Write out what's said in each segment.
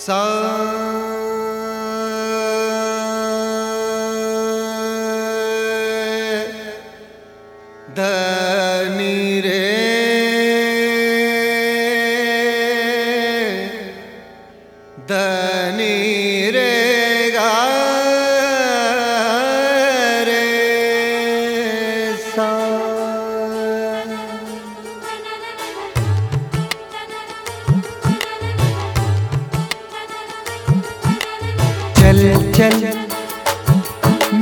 Sai चल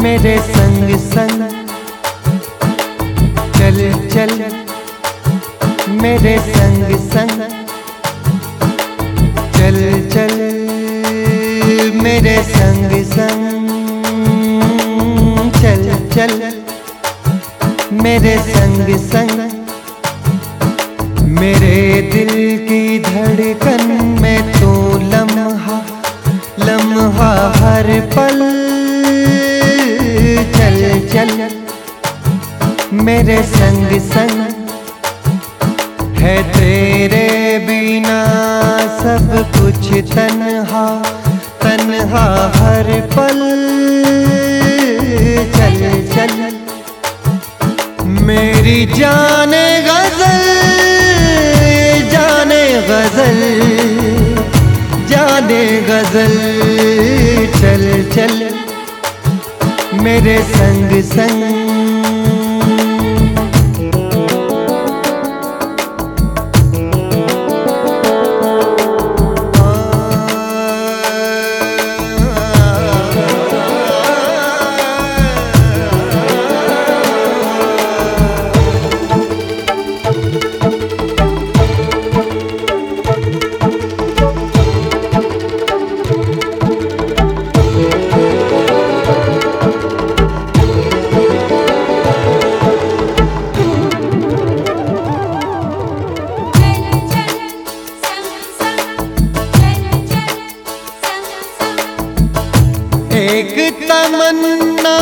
मेरे संग संग चल चल मेरे संग संग चल चल मेरे संग संग चल चल मेरे संग संग मेरे दिल की धड़कन में तू लम्हा लम्हा हर पल। चल चल। मेरे संग संग है तेरे बिना सब कुछ तन्हा तन्हा हर पल। चल चल। मेरी जाने गज़ल जाने गज़ल। संग संग तमन्ना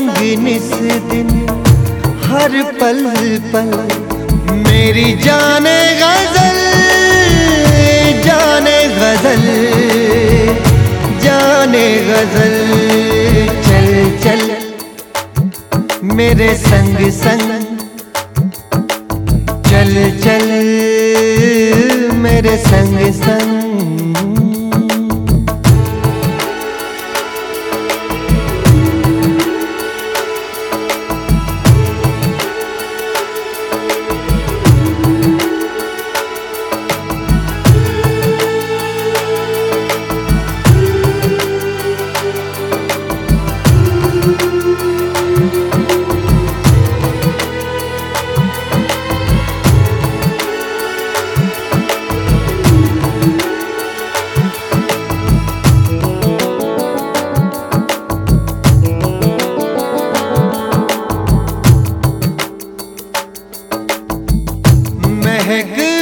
संग निस दिन, हर पल पल। मेरी जाने गज़ल जाने गज़ल जाने गज़ल। चल चल, मेरे संग संग। चल चल, मेरे संग संग।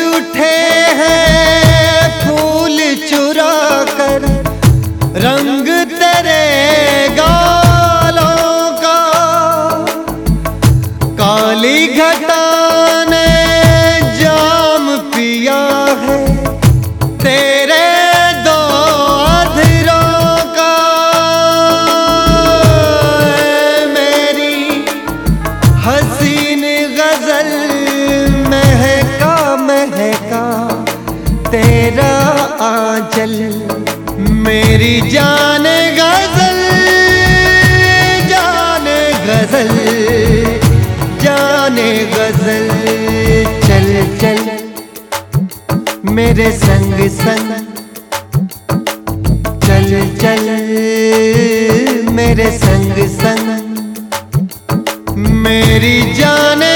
उठे हैं फूल चुरा कर रंग तेरे गालों का। काली घटा आंचल मेरी जान गज़ल जान गज़ल जान गज़ल, चल चल, मेरे संग संग चल चल, मेरे संग संग मेरी जाने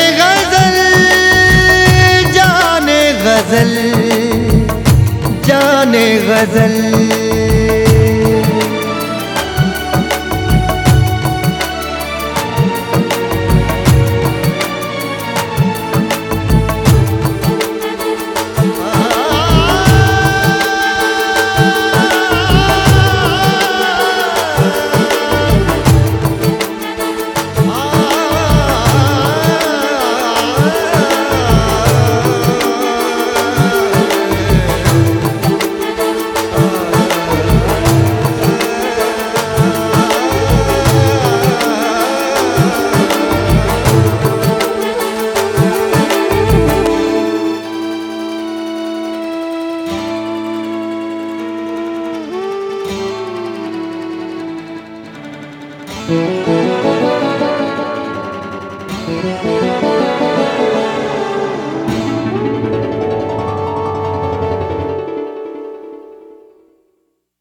जाने गज़ल जाने गज़ल